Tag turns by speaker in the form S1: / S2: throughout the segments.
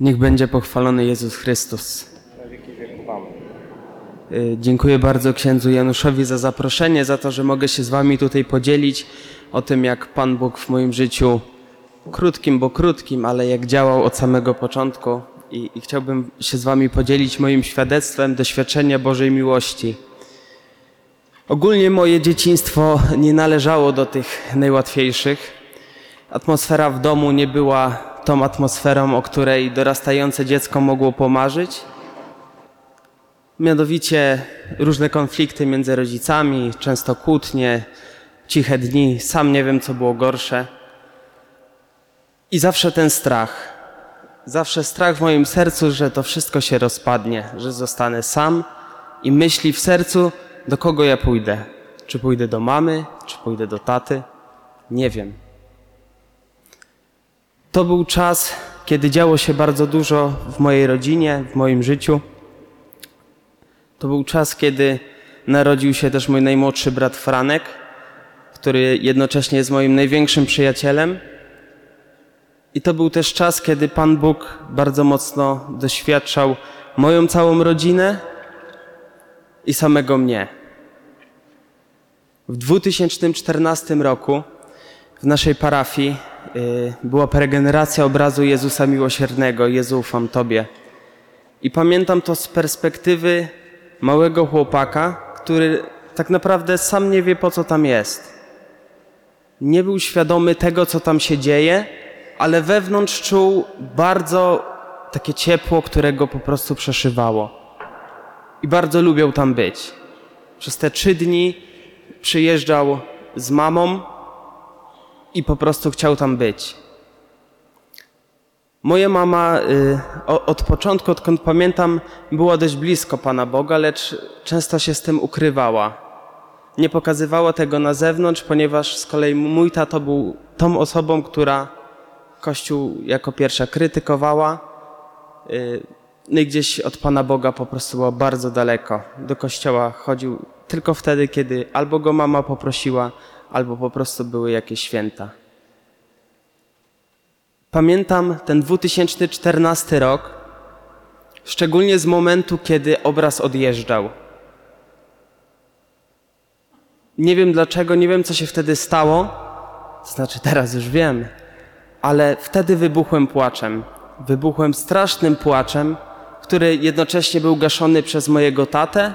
S1: Niech będzie pochwalony Jezus Chrystus. Y, Dziękuję bardzo księdzu Januszowi za zaproszenie, za to, że mogę się z wami tutaj podzielić o tym, jak Pan Bóg w moim życiu, krótkim, bo krótkim, ale jak działał od samego początku. I, I chciałbym się z wami podzielić moim świadectwem doświadczenia Bożej miłości. Ogólnie moje dzieciństwo nie należało do tych najłatwiejszych. Atmosfera w domu nie była tą atmosferą, o której dorastające dziecko mogło pomarzyć. Mianowicie różne konflikty między rodzicami, często kłótnie, ciche dni. Sam nie wiem, co było gorsze. I zawsze ten strach. Zawsze strach w moim sercu, że to wszystko się rozpadnie, że zostanę sam i myśli w sercu, do kogo ja pójdę. Czy pójdę do mamy, czy pójdę do taty? Nie wiem. To był czas, kiedy działo się bardzo dużo w mojej rodzinie, w moim życiu. To był czas, kiedy narodził się też mój najmłodszy brat Franek, który jednocześnie jest moim największym przyjacielem. I to był też czas, kiedy Pan Bóg bardzo mocno doświadczał moją całą rodzinę i samego mnie. W 2014 roku w naszej parafii była pregeneracja obrazu Jezusa Miłosiernego, Jezu ufam Tobie. I pamiętam to z perspektywy małego chłopaka, który tak naprawdę sam nie wie po co tam jest. Nie był świadomy tego, co tam się dzieje, ale wewnątrz czuł bardzo takie ciepło, które go po prostu przeszywało. I bardzo lubiał tam być. Przez te trzy dni przyjeżdżał z mamą i po prostu chciał tam być. Moja mama y, od początku, odkąd pamiętam, była dość blisko Pana Boga, lecz często się z tym ukrywała. Nie pokazywała tego na zewnątrz, ponieważ z kolei mój tato był tą osobą, która Kościół jako pierwsza krytykowała. y, No i gdzieś od Pana Boga po prostu było bardzo daleko. Do kościoła chodził tylko wtedy, kiedy albo go mama poprosiła, albo po prostu były jakieś święta. Pamiętam ten 2014 rok, szczególnie z momentu, kiedy obraz odjeżdżał. Nie wiem dlaczego, nie wiem co się wtedy stało, to znaczy teraz już wiem, ale wtedy wybuchłem płaczem. Wybuchłem strasznym płaczem, który jednocześnie był gaszony przez mojego tatę,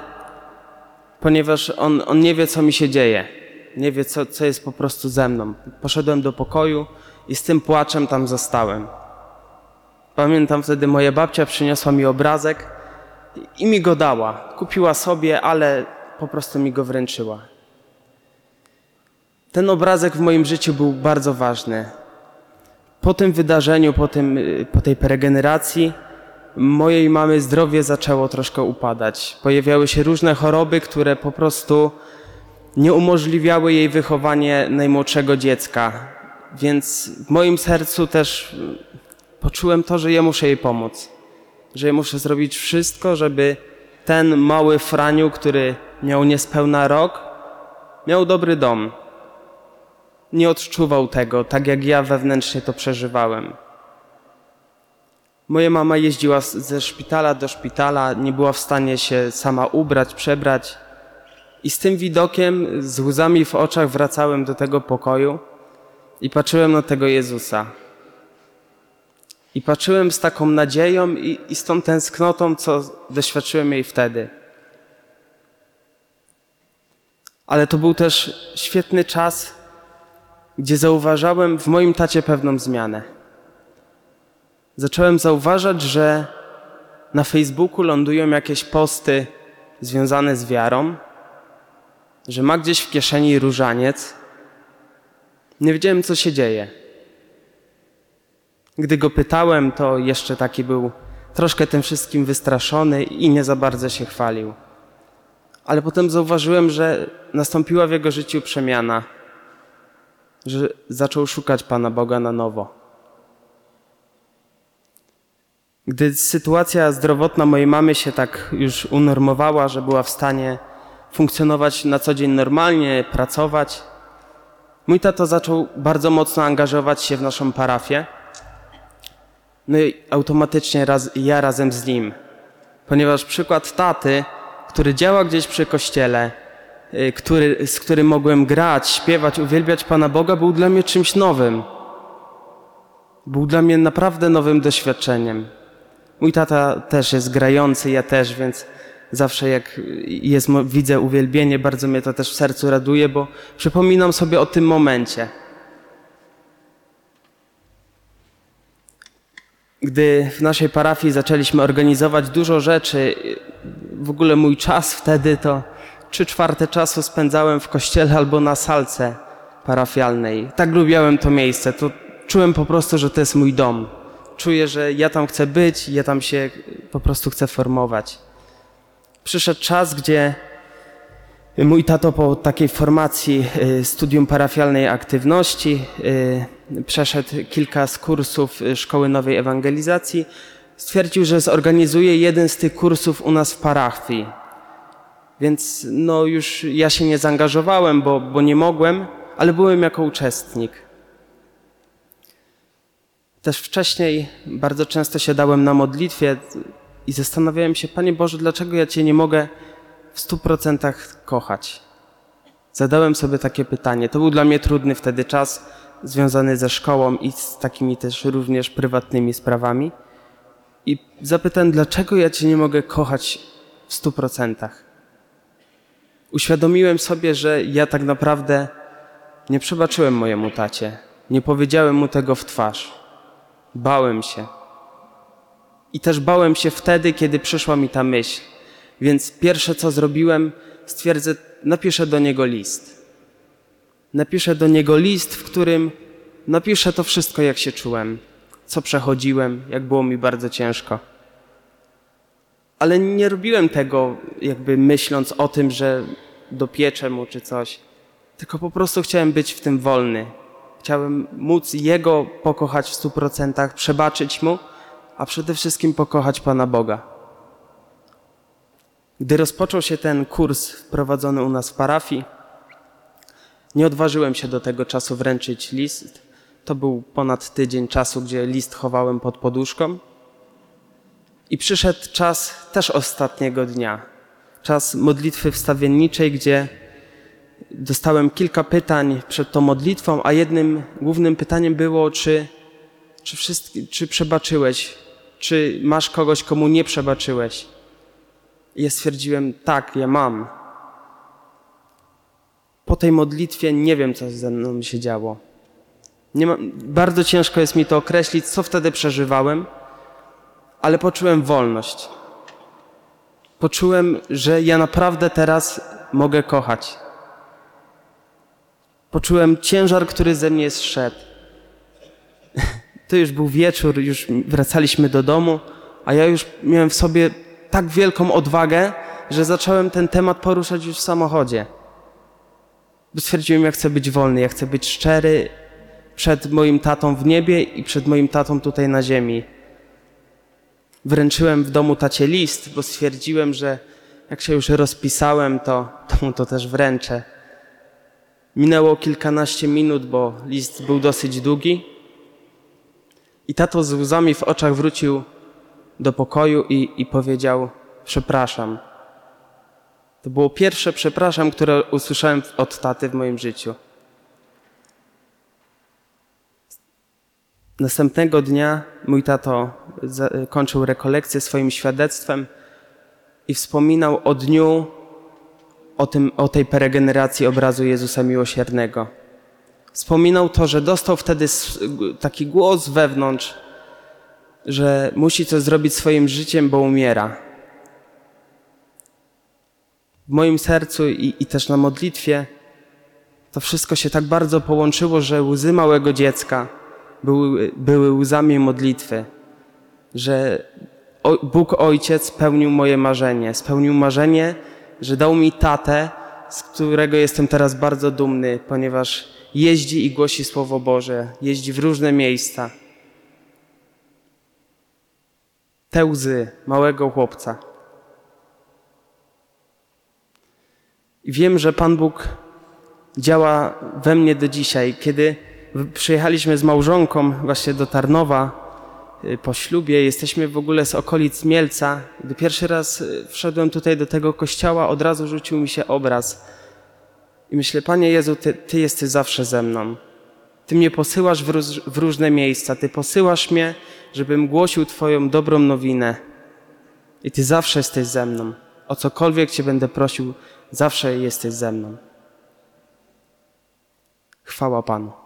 S1: ponieważ on, on nie wie, co mi się dzieje. Nie wie, co, co jest po prostu ze mną. Poszedłem do pokoju i z tym płaczem tam zostałem. Pamiętam wtedy moja babcia przyniosła mi obrazek i, mi go dała. Kupiła sobie, ale po prostu mi go wręczyła. Ten obrazek w moim życiu był bardzo ważny. Po tym wydarzeniu, po, tym, po tej pregeneracji, mojej mamy zdrowie zaczęło troszkę upadać. Pojawiały się różne choroby, które po prostu nie umożliwiały jej wychowanie najmłodszego dziecka. Więc w moim sercu też mm, poczułem to, że ja muszę jej pomóc. Że ja muszę zrobić wszystko, żeby ten mały Franiu, który miał niespełna rok, miał dobry dom. Nie odczuwał tego, tak jak ja wewnętrznie to przeżywałem. Moja mama jeździła ze szpitala do szpitala, nie była w stanie się sama ubrać, przebrać. I z tym widokiem, z łzami w oczach wracałem do tego pokoju i patrzyłem na tego Jezusa. I patrzyłem z taką nadzieją i, i z tą tęsknotą, co doświadczyłem jej wtedy. Ale to był też świetny czas, gdzie zauważałem w moim tacie pewną zmianę. Zacząłem zauważać, że na Facebooku lądują jakieś posty związane z wiarą, że ma gdzieś w kieszeni różaniec. Nie wiedziałem, co się dzieje. Gdy go pytałem, to jeszcze taki był troszkę tym wszystkim wystraszony i nie za bardzo się chwalił. Ale potem zauważyłem, że nastąpiła w jego życiu przemiana, że zaczął szukać Pana Boga na nowo. Gdy sytuacja zdrowotna mojej mamy się tak już unormowała, że była w stanie funkcjonować na co dzień normalnie, pracować, mój tato zaczął bardzo mocno angażować się w naszą parafię. No i automatycznie raz, ja razem z nim. Ponieważ przykład taty, który działa gdzieś przy kościele, y, który, z którym mogłem grać, śpiewać, uwielbiać Pana Boga, był dla mnie czymś nowym. Był dla mnie naprawdę nowym doświadczeniem. Mój tata też jest grający, ja też, więc zawsze jak jest, widzę uwielbienie, bardzo mnie to też w sercu raduje, bo przypominam sobie o tym momencie. Gdy w naszej parafii zaczęliśmy organizować dużo rzeczy, w ogóle mój czas wtedy to trzy czwarte czasu spędzałem w kościele albo na salce parafialnej. Tak lubiałem to miejsce. To czułem po prostu, że to jest mój dom. Czuję, że ja tam chcę być, ja tam się po prostu chcę formować. Przyszedł czas, gdzie mój tato po takiej formacji y, studium parafialnej aktywności y, przeszedł kilka z kursów y, Szkoły Nowej Ewangelizacji. Stwierdził, że zorganizuje jeden z tych kursów u nas w parafii. Więc no już ja się nie zaangażowałem, bo, bo nie mogłem, ale byłem jako uczestnik. Też wcześniej bardzo często się dałem na modlitwie i zastanawiałem się, Panie Boże, dlaczego ja Cię nie mogę w stu procentach kochać? Zadałem sobie takie pytanie. To był dla mnie trudny wtedy czas, związany ze szkołą i z takimi też również prywatnymi sprawami. I zapytałem, dlaczego ja Cię nie mogę kochać w stu procentach? Uświadomiłem sobie, że ja tak naprawdę nie przebaczyłem mojemu tacie. Nie powiedziałem mu tego w twarz. Bałem się. I też bałem się wtedy, kiedy przyszła mi ta myśl. Więc pierwsze co zrobiłem, stwierdzę, napiszę do niego list. Napiszę do niego list, w którym napiszę to wszystko, jak się czułem, co przechodziłem, jak było mi bardzo ciężko. Ale nie robiłem tego, jakby myśląc o tym, że dopieczę mu czy coś, tylko po prostu chciałem być w tym wolny. Chciałem móc Jego pokochać w stu procentach, przebaczyć Mu, a przede wszystkim pokochać Pana Boga. Gdy rozpoczął się ten kurs wprowadzony u nas w parafii, nie odważyłem się do tego czasu wręczyć list. To był ponad tydzień czasu, gdzie list chowałem pod poduszką. I przyszedł czas też ostatniego dnia, czas modlitwy wstawienniczej, gdzie dostałem kilka pytań przed tą modlitwą, a jednym głównym pytaniem było, czy, czy, wszystkie, czy przebaczyłeś, czy masz kogoś, komu nie przebaczyłeś. I ja stwierdziłem, tak, ja mam. Po tej modlitwie nie wiem, co ze mną się działo. Ma, bardzo ciężko jest mi to określić, co wtedy przeżywałem, ale poczułem wolność. Poczułem, że ja naprawdę teraz mogę kochać. Poczułem ciężar, który ze mnie zszedł. To już był wieczór, już wracaliśmy do domu, a ja już miałem w sobie tak wielką odwagę, że zacząłem ten temat poruszać już w samochodzie. Bo stwierdziłem, ja chcę być wolny, ja chcę być szczery przed moim tatą w niebie i przed moim tatą tutaj na ziemi. Wręczyłem w domu tacie list, bo stwierdziłem, że jak się już rozpisałem, to, to mu to też wręczę. Minęło kilkanaście minut, bo list był dosyć długi. I tato z łzami w oczach wrócił do pokoju i, i powiedział: Przepraszam. To było pierwsze przepraszam, które usłyszałem od taty w moim życiu. Następnego dnia mój tato kończył rekolekcję swoim świadectwem i wspominał o dniu, o, tym, o tej peregeneracji obrazu Jezusa Miłosiernego. Wspominał to, że dostał wtedy taki głos wewnątrz, że musi coś zrobić swoim życiem, bo umiera. W moim sercu i, i też na modlitwie to wszystko się tak bardzo połączyło, że łzy małego dziecka były, były łzami modlitwy, że Bóg Ojciec spełnił moje marzenie, spełnił marzenie, że dał mi tatę, z którego jestem teraz bardzo dumny, ponieważ jeździ i głosi Słowo Boże, jeździ w różne miejsca. Te łzy małego chłopca. I wiem, że Pan Bóg działa we mnie do dzisiaj. Kiedy przyjechaliśmy z małżonką właśnie do Tarnowa, y, po ślubie. Jesteśmy w ogóle z okolic Mielca. Gdy pierwszy raz y, wszedłem tutaj do tego kościoła, od razu rzucił mi się obraz. I myślę, Panie Jezu, Ty, ty jesteś zawsze ze mną. Ty mnie posyłasz w, róż, w różne miejsca. Ty posyłasz mnie, żebym głosił Twoją dobrą nowinę. I Ty zawsze jesteś ze mną. O cokolwiek Cię będę prosił, zawsze jesteś ze mną. Chwała Panu.